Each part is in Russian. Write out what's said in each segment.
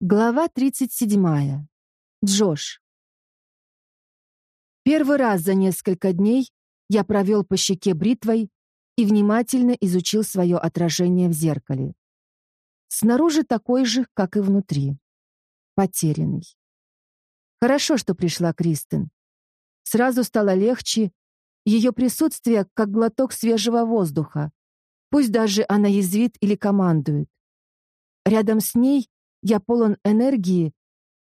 Глава 37. Джош. Первый раз за несколько дней я провел по щеке бритвой и внимательно изучил свое отражение в зеркале. Снаружи такой же, как и внутри. Потерянный. Хорошо, что пришла Кристен. Сразу стало легче, ее присутствие как глоток свежего воздуха. Пусть даже она язвит или командует. Рядом с ней я полон энергии,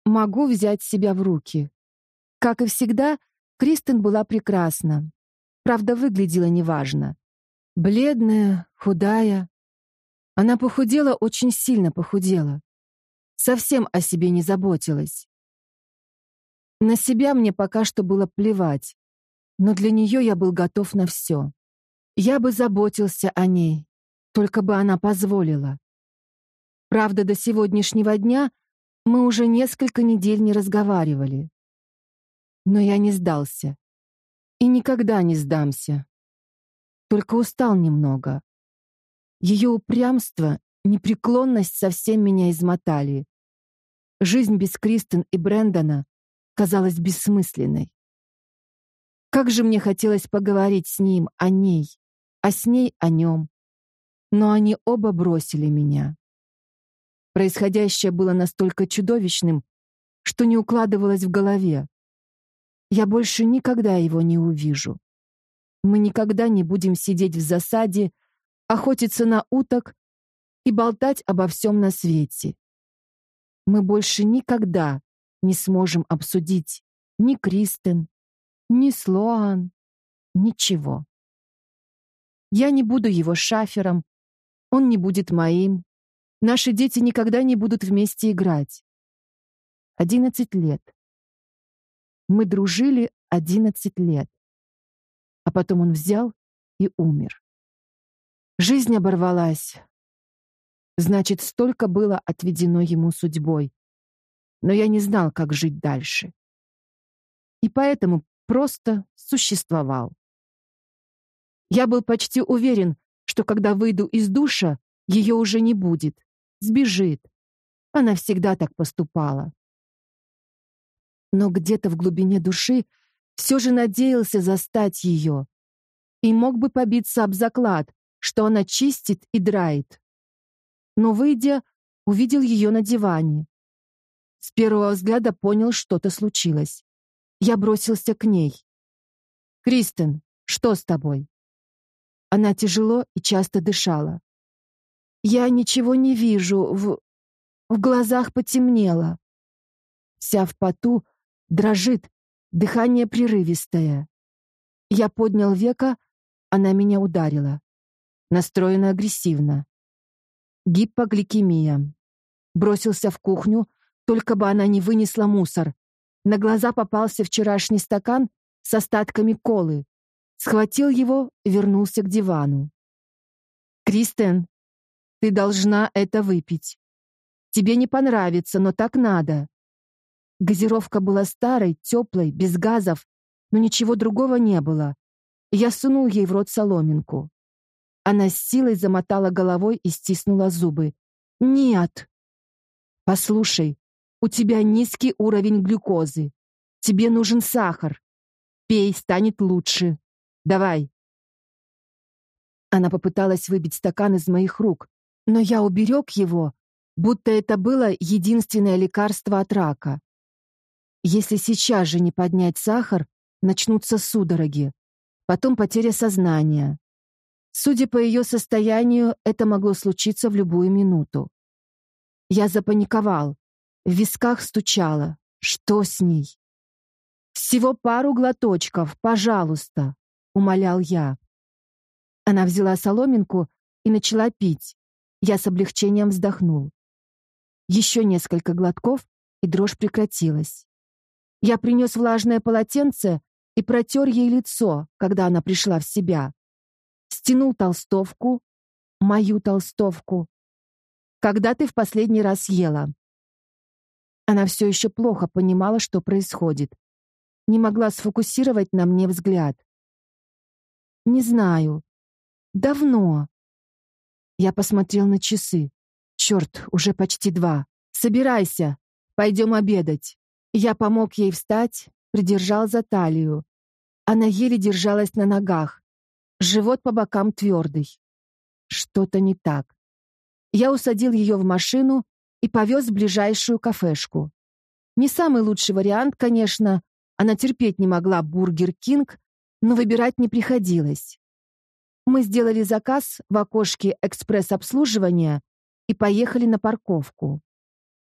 могу взять себя в руки. Как и всегда, Кристен была прекрасна. Правда, выглядела неважно. Бледная, худая. Она похудела, очень сильно похудела. Совсем о себе не заботилась. На себя мне пока что было плевать, но для нее я был готов на все. Я бы заботился о ней, только бы она позволила. Правда, до сегодняшнего дня мы уже несколько недель не разговаривали. Но я не сдался. И никогда не сдамся. Только устал немного. Ее упрямство, непреклонность совсем меня измотали. Жизнь без Кристен и Брэндона казалась бессмысленной. Как же мне хотелось поговорить с ним о ней, а с ней о нем. Но они оба бросили меня. Происходящее было настолько чудовищным, что не укладывалось в голове. Я больше никогда его не увижу. Мы никогда не будем сидеть в засаде, охотиться на уток и болтать обо всем на свете. Мы больше никогда не сможем обсудить ни Кристен, ни Слоан, ничего. Я не буду его шафером, он не будет моим, Наши дети никогда не будут вместе играть. Одиннадцать лет. Мы дружили одиннадцать лет. А потом он взял и умер. Жизнь оборвалась. Значит, столько было отведено ему судьбой. Но я не знал, как жить дальше. И поэтому просто существовал. Я был почти уверен, что когда выйду из душа, ее уже не будет сбежит. Она всегда так поступала. Но где-то в глубине души все же надеялся застать ее и мог бы побиться об заклад, что она чистит и драет. Но, выйдя, увидел ее на диване. С первого взгляда понял, что-то случилось. Я бросился к ней. «Кристен, что с тобой?» Она тяжело и часто дышала. Я ничего не вижу, в... в глазах потемнело. Вся в поту, дрожит, дыхание прерывистое. Я поднял века, она меня ударила. Настроена агрессивно. Гипогликемия. Бросился в кухню, только бы она не вынесла мусор. На глаза попался вчерашний стакан с остатками колы. Схватил его, вернулся к дивану. «Кристен, ты должна это выпить. Тебе не понравится, но так надо. Газировка была старой, теплой, без газов, но ничего другого не было. Я сунул ей в рот соломинку. Она с силой замотала головой и стиснула зубы. «Нет!» «Послушай, у тебя низкий уровень глюкозы. Тебе нужен сахар. Пей, станет лучше. Давай!» Она попыталась выбить стакан из моих рук, но я уберег его, будто это было единственное лекарство от рака. Если сейчас же не поднять сахар, начнутся судороги, потом потеря сознания. Судя по ее состоянию, это могло случиться в любую минуту. Я запаниковал, в висках стучало. Что с ней? «Всего пару глоточков, пожалуйста», — умолял я. Она взяла соломинку и начала пить. Я с облегчением вздохнул. Еще несколько глотков, и дрожь прекратилась. Я принес влажное полотенце и протер ей лицо, когда она пришла в себя. Стянул толстовку, мою толстовку. «Когда ты в последний раз ела?» Она все еще плохо понимала, что происходит. Не могла сфокусировать на мне взгляд. «Не знаю. Давно. Я посмотрел на часы. Черт, уже почти два. «Собирайся, пойдем обедать». Я помог ей встать, придержал за талию. Она еле держалась на ногах. Живот по бокам твердый. Что-то не так. Я усадил ее в машину и повез в ближайшую кафешку. Не самый лучший вариант, конечно. Она терпеть не могла Бургер Кинг, но выбирать не приходилось. Мы сделали заказ в окошке экспресс-обслуживания и поехали на парковку.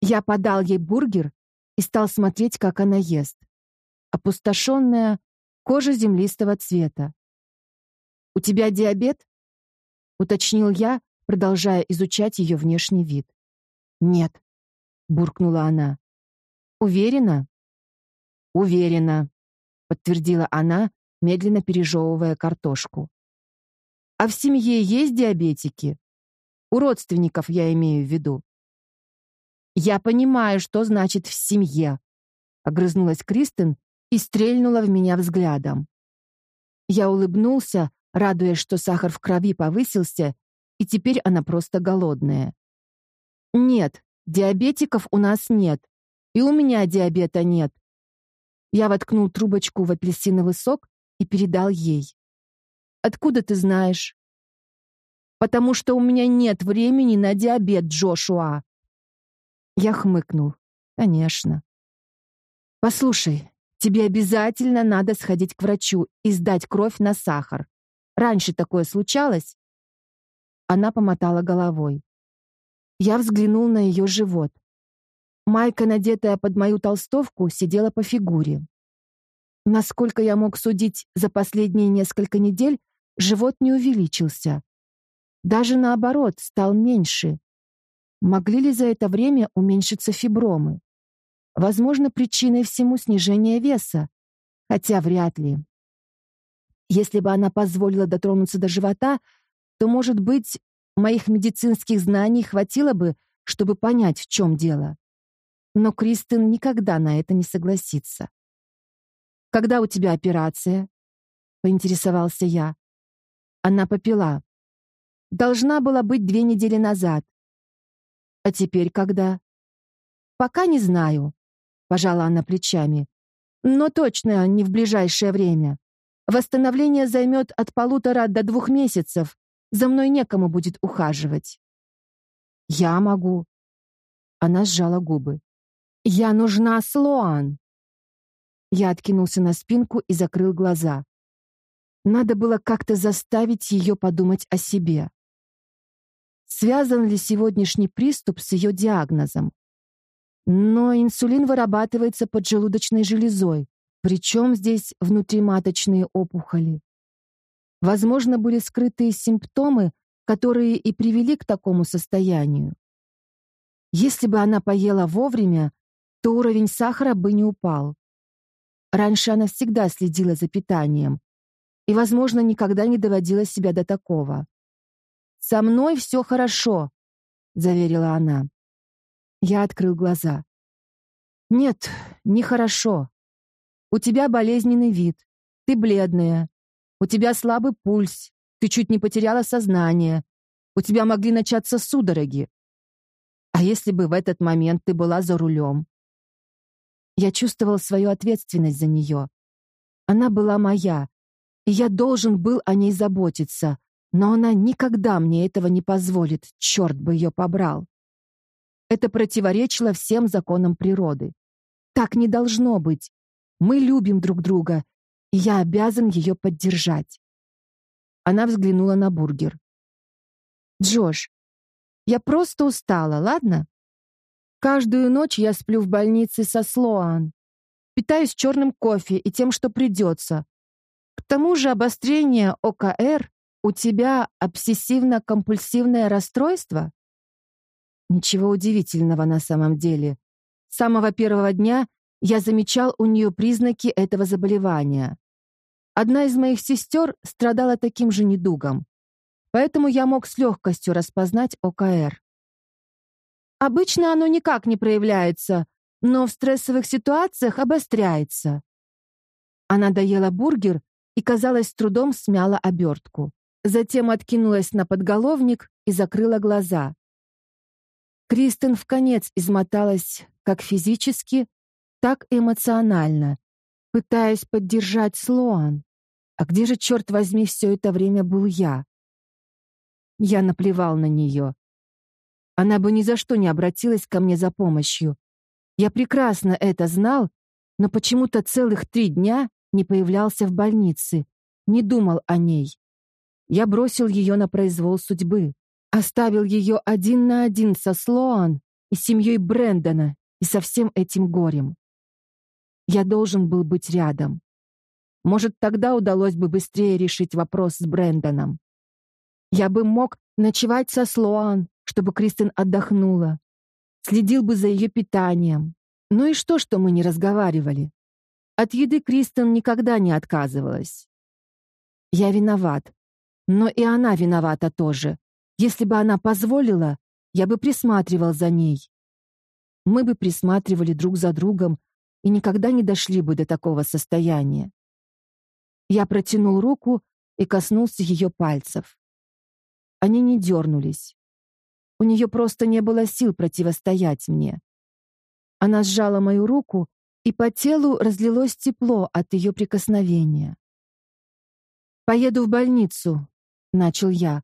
Я подал ей бургер и стал смотреть, как она ест. Опустошенная, кожа землистого цвета. «У тебя диабет?» — уточнил я, продолжая изучать ее внешний вид. «Нет», — буркнула она. «Уверена?» «Уверена», — подтвердила она, медленно пережевывая картошку. «А в семье есть диабетики? У родственников я имею в виду». «Я понимаю, что значит «в семье», — огрызнулась Кристен и стрельнула в меня взглядом. Я улыбнулся, радуясь, что сахар в крови повысился, и теперь она просто голодная. «Нет, диабетиков у нас нет, и у меня диабета нет». Я воткнул трубочку в апельсиновый сок и передал ей. «Откуда ты знаешь?» «Потому что у меня нет времени на диабет, Джошуа». Я хмыкнул. «Конечно». «Послушай, Тебе обязательно надо сходить к врачу и сдать кровь на сахар. Раньше такое случалось?» Она помотала головой. Я взглянул на ее живот. Майка, надетая под мою толстовку, сидела по фигуре. Насколько я мог судить за последние несколько недель, живот не увеличился. Даже наоборот, стал меньше. Могли ли за это время уменьшиться фибромы? Возможно, причиной всему снижение веса, хотя вряд ли. Если бы она позволила дотронуться до живота, то, может быть, моих медицинских знаний хватило бы, чтобы понять, в чем дело. Но Кристин никогда на это не согласится. «Когда у тебя операция?» — поинтересовался я. Она попила. «Должна была быть две недели назад». «А теперь когда?» «Пока не знаю пожала она плечами. Но точно не в ближайшее время. Восстановление займет от полутора до двух месяцев. За мной некому будет ухаживать. Я могу. Она сжала губы. Я нужна Слоан. Я откинулся на спинку и закрыл глаза. Надо было как-то заставить ее подумать о себе. Связан ли сегодняшний приступ с ее диагнозом? Но инсулин вырабатывается поджелудочной железой, причем здесь внутриматочные опухоли. Возможно, были скрытые симптомы, которые и привели к такому состоянию. Если бы она поела вовремя, то уровень сахара бы не упал. Раньше она всегда следила за питанием и, возможно, никогда не доводила себя до такого. «Со мной все хорошо», — заверила она. Я открыл глаза. «Нет, нехорошо. У тебя болезненный вид. Ты бледная. У тебя слабый пульс. Ты чуть не потеряла сознание. У тебя могли начаться судороги. А если бы в этот момент ты была за рулем?» Я чувствовал свою ответственность за нее. Она была моя, и я должен был о ней заботиться, но она никогда мне этого не позволит, черт бы ее побрал. Это противоречило всем законам природы. Так не должно быть. Мы любим друг друга, и я обязан ее поддержать. Она взглянула на бургер. «Джош, я просто устала, ладно? Каждую ночь я сплю в больнице со Слоан. Питаюсь черным кофе и тем, что придется. К тому же обострение ОКР у тебя обсессивно-компульсивное расстройство? Ничего удивительного на самом деле. С самого первого дня я замечал у нее признаки этого заболевания. Одна из моих сестер страдала таким же недугом, поэтому я мог с легкостью распознать ОКР. Обычно оно никак не проявляется, но в стрессовых ситуациях обостряется. Она доела бургер и, казалось, трудом смяла обертку. Затем откинулась на подголовник и закрыла глаза. Кристен в конец измоталась как физически, так и эмоционально, пытаясь поддержать Слоан. А где же, черт возьми, все это время был я? Я наплевал на нее. Она бы ни за что не обратилась ко мне за помощью. Я прекрасно это знал, но почему-то целых три дня не появлялся в больнице, не думал о ней. Я бросил ее на произвол судьбы. Оставил ее один на один со Слоан и семьей Брэндона и со всем этим горем. Я должен был быть рядом. Может, тогда удалось бы быстрее решить вопрос с Брэндоном. Я бы мог ночевать со Слоан, чтобы Кристин отдохнула. Следил бы за ее питанием. Ну и что, что мы не разговаривали? От еды Кристин никогда не отказывалась. Я виноват. Но и она виновата тоже. Если бы она позволила, я бы присматривал за ней. Мы бы присматривали друг за другом и никогда не дошли бы до такого состояния. Я протянул руку и коснулся ее пальцев. Они не дернулись. У нее просто не было сил противостоять мне. Она сжала мою руку, и по телу разлилось тепло от ее прикосновения. «Поеду в больницу», — начал я.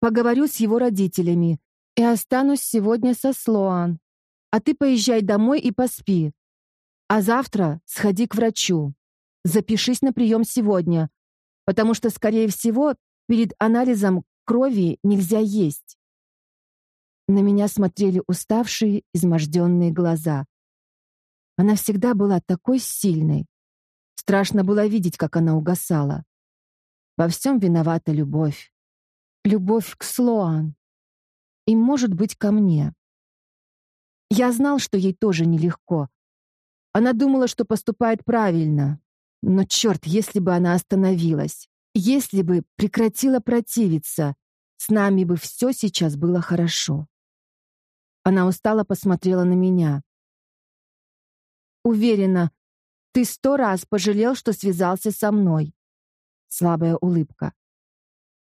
Поговорю с его родителями и останусь сегодня со Слоан. А ты поезжай домой и поспи. А завтра сходи к врачу. Запишись на прием сегодня, потому что, скорее всего, перед анализом крови нельзя есть. На меня смотрели уставшие, изможденные глаза. Она всегда была такой сильной. Страшно было видеть, как она угасала. Во всем виновата любовь любовь к Слоан и, может быть, ко мне. Я знал, что ей тоже нелегко. Она думала, что поступает правильно. Но черт, если бы она остановилась, если бы прекратила противиться, с нами бы все сейчас было хорошо. Она устало посмотрела на меня. Уверена, ты сто раз пожалел, что связался со мной. Слабая улыбка.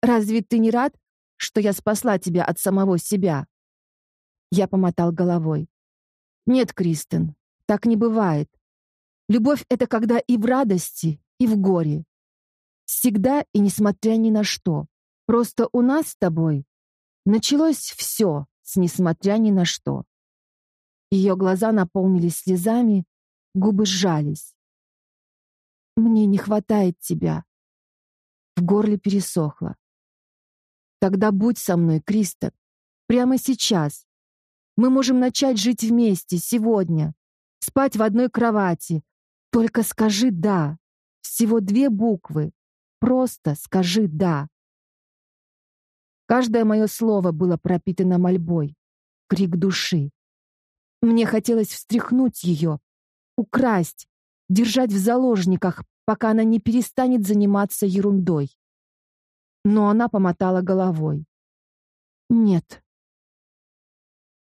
Разве ты не рад, что я спасла тебя от самого себя?» Я помотал головой. «Нет, Кристен, так не бывает. Любовь — это когда и в радости, и в горе. Всегда и несмотря ни на что. Просто у нас с тобой началось все с несмотря ни на что». Ее глаза наполнились слезами, губы сжались. «Мне не хватает тебя». В горле пересохло. Тогда будь со мной, Кристен. Прямо сейчас. Мы можем начать жить вместе, сегодня. Спать в одной кровати. Только скажи «да». Всего две буквы. Просто скажи «да». Каждое мое слово было пропитано мольбой. Крик души. Мне хотелось встряхнуть ее, украсть, держать в заложниках, пока она не перестанет заниматься ерундой но она помотала головой. «Нет».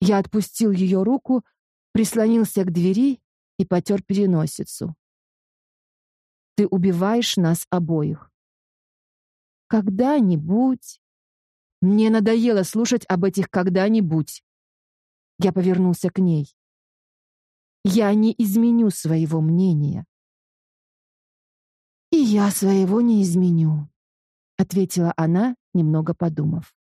Я отпустил ее руку, прислонился к двери и потер переносицу. «Ты убиваешь нас обоих». «Когда-нибудь...» Мне надоело слушать об этих «когда-нибудь». Я повернулся к ней. «Я не изменю своего мнения». «И я своего не изменю», ответила она, немного подумав.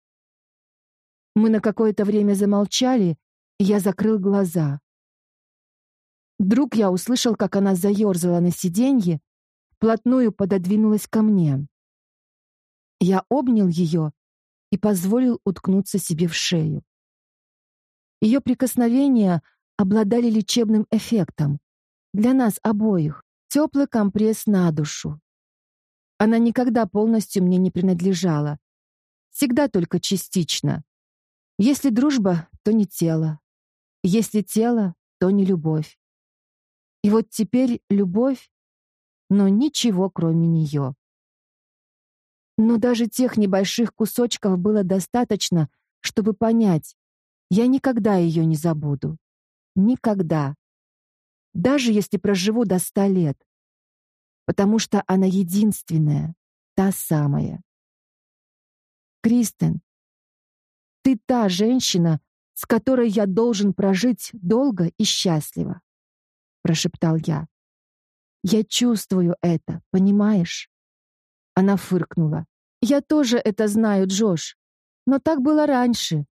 Мы на какое-то время замолчали, и я закрыл глаза. Вдруг я услышал, как она заерзала на сиденье, вплотную пододвинулась ко мне. Я обнял ее и позволил уткнуться себе в шею. Ее прикосновения обладали лечебным эффектом. Для нас обоих. Теплый компресс на душу, она никогда полностью мне не принадлежала. Всегда только частично. Если дружба, то не тело. Если тело, то не любовь. И вот теперь любовь, но ничего кроме нее. Но даже тех небольших кусочков было достаточно, чтобы понять, я никогда ее не забуду. Никогда. Даже если проживу до ста лет потому что она единственная, та самая. Кристен, ты та женщина, с которой я должен прожить долго и счастливо, прошептал я. Я чувствую это, понимаешь? Она фыркнула. Я тоже это знаю, Джош. Но так было раньше.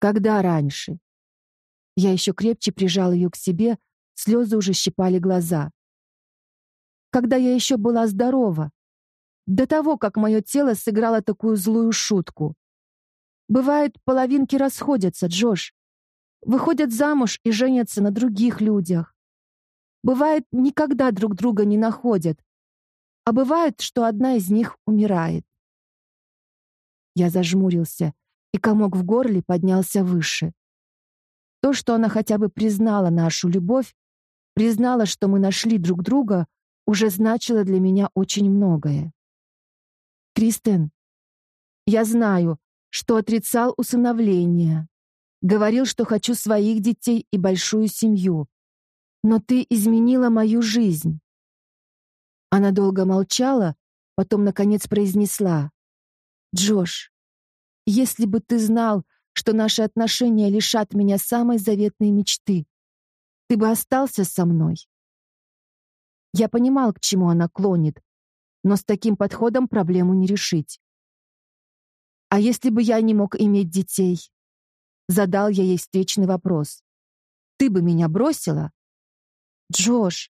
Когда раньше? Я еще крепче прижал ее к себе, слезы уже щипали глаза. Когда я еще была здорова, до того, как мое тело сыграло такую злую шутку. Бывает, половинки расходятся, Джош. Выходят замуж и женятся на других людях. Бывает, никогда друг друга не находят. А бывает, что одна из них умирает. Я зажмурился, и комок в горле поднялся выше. То, что она хотя бы признала нашу любовь, признала, что мы нашли друг друга, уже значило для меня очень многое. Кристен, я знаю, что отрицал усыновление, говорил, что хочу своих детей и большую семью, но ты изменила мою жизнь. Она долго молчала, потом наконец произнесла: Джош, если бы ты знал, что наши отношения лишат меня самой заветной мечты, ты бы остался со мной. Я понимал, к чему она клонит, но с таким подходом проблему не решить. А если бы я не мог иметь детей? Задал я ей встречный вопрос. Ты бы меня бросила? Джош,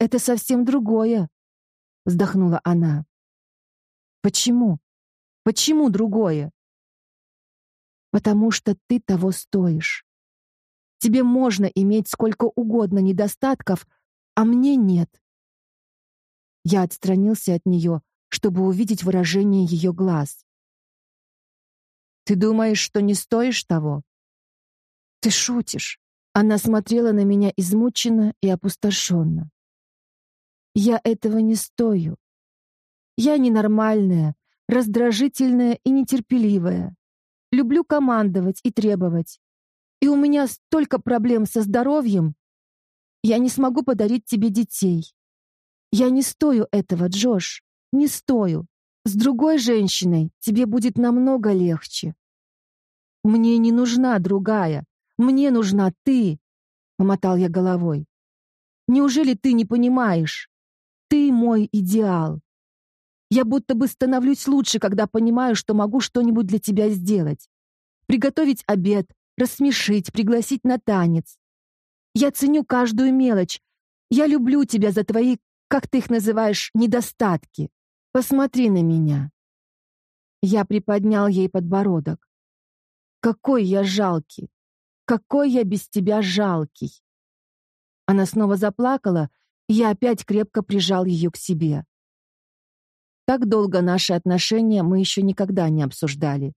это совсем другое, вздохнула она. Почему? Почему другое? Потому что ты того стоишь. Тебе можно иметь сколько угодно недостатков, а мне нет. Я отстранился от нее, чтобы увидеть выражение ее глаз. Ты думаешь, что не стоишь того? Ты шутишь. Она смотрела на меня измученно и опустошенно. Я этого не стою. Я ненормальная, раздражительная и нетерпеливая. Люблю командовать и требовать. И у меня столько проблем со здоровьем. Я не смогу подарить тебе детей. Я не стою этого, Джош. Не стою. С другой женщиной тебе будет намного легче. Мне не нужна другая. Мне нужна ты, помотал я головой. Неужели ты не понимаешь? Ты мой идеал. Я будто бы становлюсь лучше, когда понимаю, что могу что-нибудь для тебя сделать. Приготовить обед, рассмешить, пригласить на танец. Я ценю каждую мелочь. Я люблю тебя за твои, как ты их называешь, недостатки. Посмотри на меня. Я приподнял ей подбородок. Какой я жалкий. Какой я без тебя жалкий. Она снова заплакала, и я опять крепко прижал ее к себе. Так долго наши отношения мы еще никогда не обсуждали.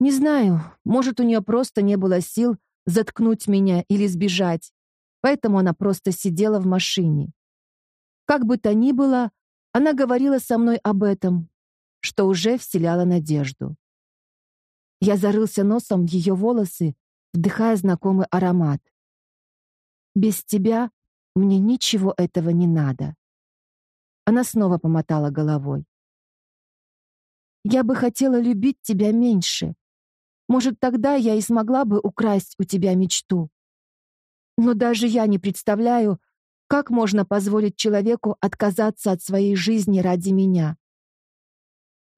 Не знаю, может, у нее просто не было сил заткнуть меня или сбежать, поэтому она просто сидела в машине. Как бы то ни было, она говорила со мной об этом, что уже вселяло надежду. Я зарылся носом в ее волосы, вдыхая знакомый аромат. Без тебя мне ничего этого не надо. Она снова помотала головой. Я бы хотела любить тебя меньше. Может, тогда я и смогла бы украсть у тебя мечту. Но даже я не представляю, как можно позволить человеку отказаться от своей жизни ради меня.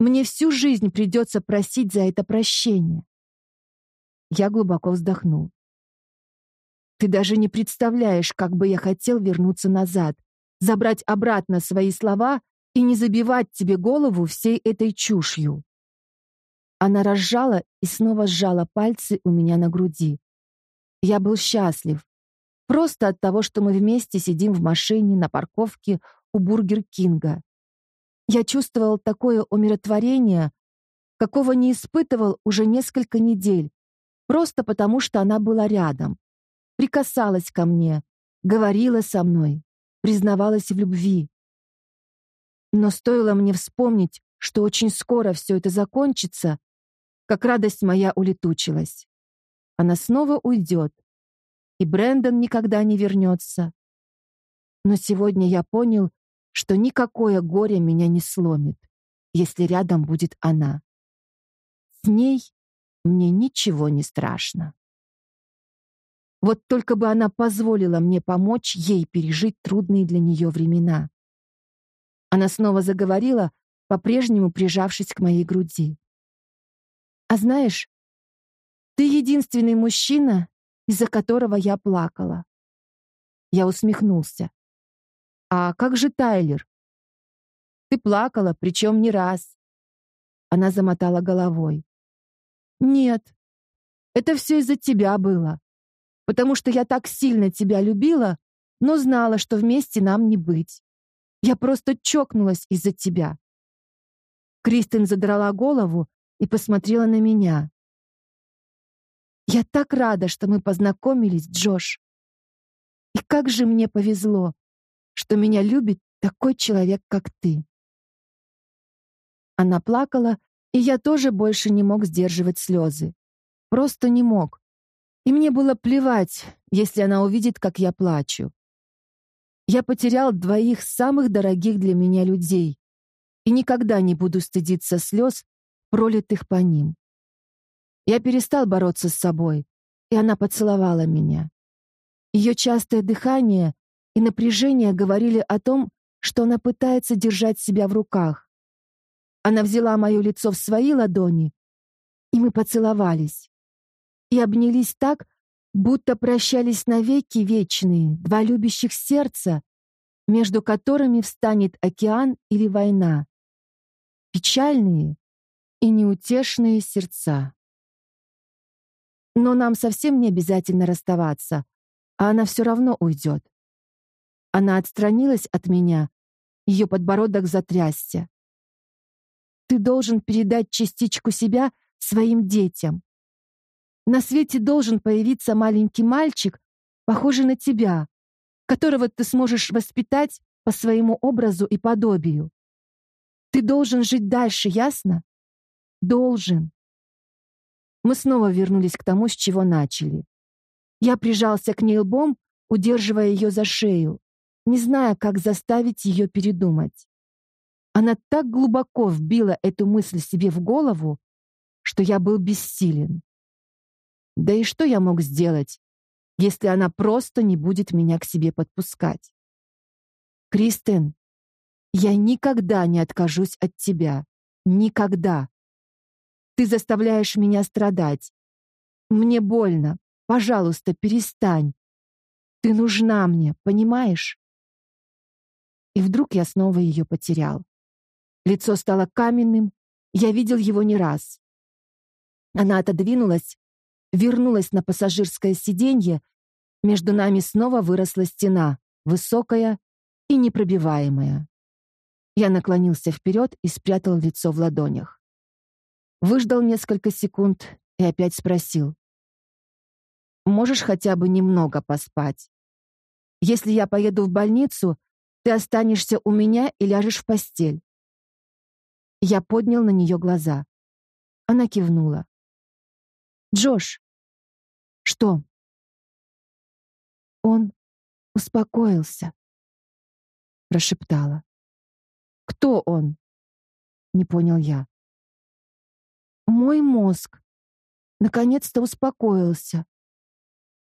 Мне всю жизнь придется просить за это прощения. Я глубоко вздохнул. Ты даже не представляешь, как бы я хотел вернуться назад, забрать обратно свои слова и не забивать тебе голову всей этой чушью. Она разжала и снова сжала пальцы у меня на груди. Я был счастлив. Просто от того, что мы вместе сидим в машине на парковке у Бургер Кинга. Я чувствовал такое умиротворение, какого не испытывал уже несколько недель, просто потому что она была рядом, прикасалась ко мне, говорила со мной, признавалась в любви. Но стоило мне вспомнить, что очень скоро все это закончится, как радость моя улетучилась. Она снова уйдет, и Брэндон никогда не вернется. Но сегодня я понял, что никакое горе меня не сломит, если рядом будет она. С ней мне ничего не страшно. Вот только бы она позволила мне помочь ей пережить трудные для нее времена. Она снова заговорила, по-прежнему прижавшись к моей груди. А знаешь, ты единственный мужчина, из-за которого я плакала. Я усмехнулся. А как же Тайлер? Ты плакала, причем не раз. Она замотала головой. Нет. Это все из-за тебя было. Потому что я так сильно тебя любила, но знала, что вместе нам не быть. Я просто чокнулась из-за тебя. Кристин задрала голову и посмотрела на меня. Я так рада, что мы познакомились, Джош. И как же мне повезло, что меня любит такой человек, как ты. Она плакала, и я тоже больше не мог сдерживать слезы. Просто не мог. И мне было плевать, если она увидит, как я плачу. Я потерял двоих самых дорогих для меня людей и никогда не буду стыдиться слез, пролитых по ним. Я перестал бороться с собой, и она поцеловала меня. Ее частое дыхание и напряжение говорили о том, что она пытается держать себя в руках. Она взяла мое лицо в свои ладони, и мы поцеловались. И обнялись так, будто прощались навеки вечные, два любящих сердца, между которыми встанет океан или война. Печальные и неутешные сердца. Но нам совсем не обязательно расставаться, а она все равно уйдет. Она отстранилась от меня, ее подбородок затрясся. Ты должен передать частичку себя своим детям. На свете должен появиться маленький мальчик, похожий на тебя, которого ты сможешь воспитать по своему образу и подобию. Ты должен жить дальше, ясно? Должен. Мы снова вернулись к тому, с чего начали. Я прижался к ней лбом, удерживая ее за шею, не зная, как заставить ее передумать. Она так глубоко вбила эту мысль себе в голову, что я был бессилен. Да и что я мог сделать, если она просто не будет меня к себе подпускать? Кристен, я никогда не откажусь от тебя. Никогда. Ты заставляешь меня страдать. Мне больно. Пожалуйста, перестань. Ты нужна мне, понимаешь? И вдруг я снова ее потерял. Лицо стало каменным, я видел его не раз. Она отодвинулась, вернулась на пассажирское сиденье, между нами снова выросла стена, высокая и непробиваемая. Я наклонился вперед и спрятал лицо в ладонях. Выждал несколько секунд и опять спросил. «Можешь хотя бы немного поспать? Если я поеду в больницу, ты останешься у меня и ляжешь в постель». Я поднял на нее глаза. Она кивнула. «Джош!» «Что?» «Он успокоился», — прошептала. «Кто он?» — не понял я. Мой мозг наконец-то успокоился.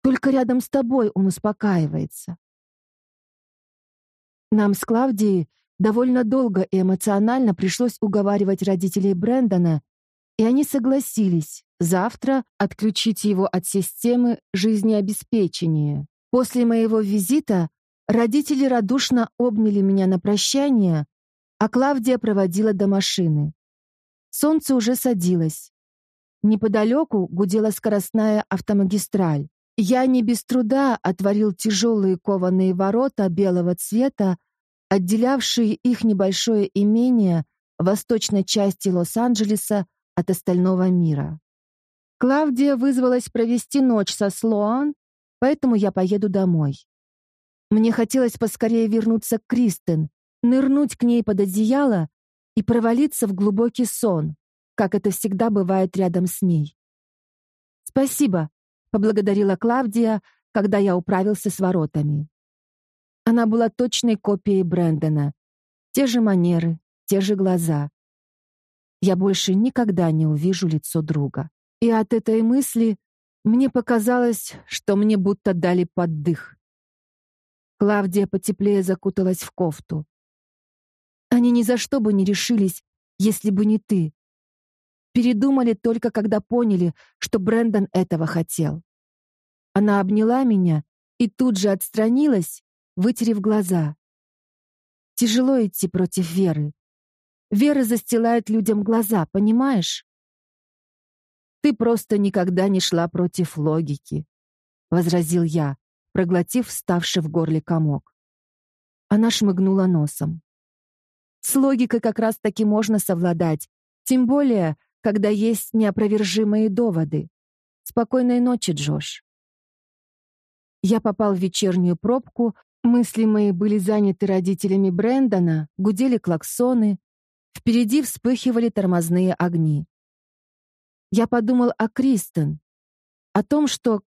Только рядом с тобой он успокаивается. Нам с Клавдией довольно долго и эмоционально пришлось уговаривать родителей Брэндона, и они согласились завтра отключить его от системы жизнеобеспечения. После моего визита родители радушно обняли меня на прощание, а Клавдия проводила до машины. Солнце уже садилось. Неподалеку гудела скоростная автомагистраль. Я не без труда отворил тяжелые кованые ворота белого цвета, отделявшие их небольшое имение в восточной части Лос-Анджелеса от остального мира. Клавдия вызвалась провести ночь со Слоан, поэтому я поеду домой. Мне хотелось поскорее вернуться к Кристен, нырнуть к ней под одеяло и провалиться в глубокий сон, как это всегда бывает рядом с ней. «Спасибо», — поблагодарила Клавдия, когда я управился с воротами. Она была точной копией Брэндона. Те же манеры, те же глаза. Я больше никогда не увижу лицо друга. И от этой мысли мне показалось, что мне будто дали поддых. Клавдия потеплее закуталась в кофту. Они ни за что бы не решились, если бы не ты. Передумали только когда поняли, что Брэндон этого хотел. Она обняла меня и тут же отстранилась, вытерев глаза. Тяжело идти против веры. Вера застилает людям глаза, понимаешь? Ты просто никогда не шла против логики, возразил я, проглотив вставший в горле комок. Она шмыгнула носом. С логикой как раз-таки можно совладать, тем более, когда есть неопровержимые доводы. Спокойной ночи, Джош. Я попал в вечернюю пробку, мысли мои были заняты родителями Брэндона, гудели клаксоны, впереди вспыхивали тормозные огни. Я подумал о Кристен, о том, что,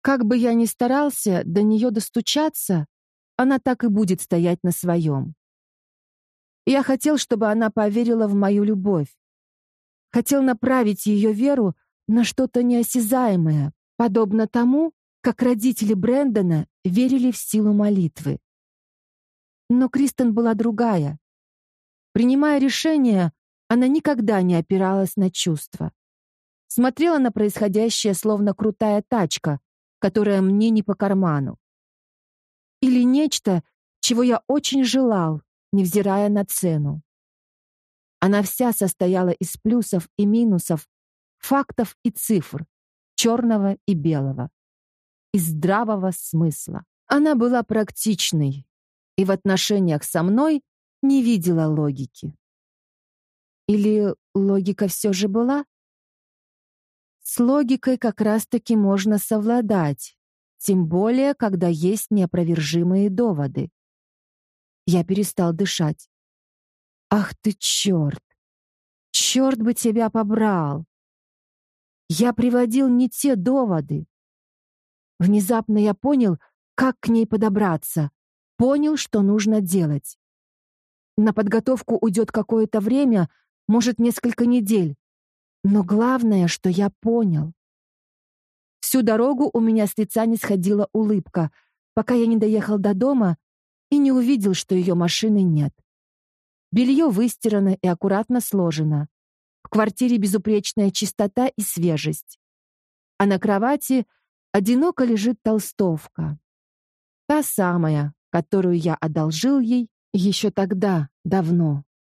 как бы я ни старался до нее достучаться, она так и будет стоять на своем. Я хотел, чтобы она поверила в мою любовь. Хотел направить ее веру на что-то неосязаемое, подобно тому, как родители Брэндона верили в силу молитвы. Но Кристен была другая. Принимая решение, она никогда не опиралась на чувства. Смотрела на происходящее словно крутая тачка, которая мне не по карману. Или нечто, чего я очень желал, невзирая на цену. Она вся состояла из плюсов и минусов, фактов и цифр, черного и белого, из здравого смысла. Она была практичной и в отношениях со мной не видела логики. Или логика все же была? С логикой как раз-таки можно совладать, тем более, когда есть неопровержимые доводы. Я перестал дышать. Ах ты черт! Черт бы тебя побрал! Я приводил не те доводы. Внезапно я понял, как к ней подобраться, понял, что нужно делать. На подготовку уйдет какое-то время, может, несколько недель. Но главное, что я понял. Всю дорогу у меня с лица не сходила улыбка, пока я не доехал до дома и не увидел, что ее машины нет. Белье выстирано и аккуратно сложено. В квартире безупречная чистота и свежесть. А на кровати одиноко лежит толстовка. Та самая, которую я одолжил ей еще тогда, давно.